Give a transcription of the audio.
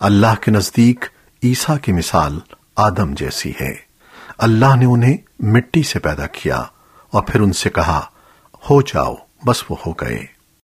اللہ کے نزدیک عیسیٰ کی مثال آدم جیسی ہے۔ اللہ نے انہیں مٹی سے پیدا کیا اور پھر ان سے کہا، ہو جاؤ، بس وہ ہو گئے۔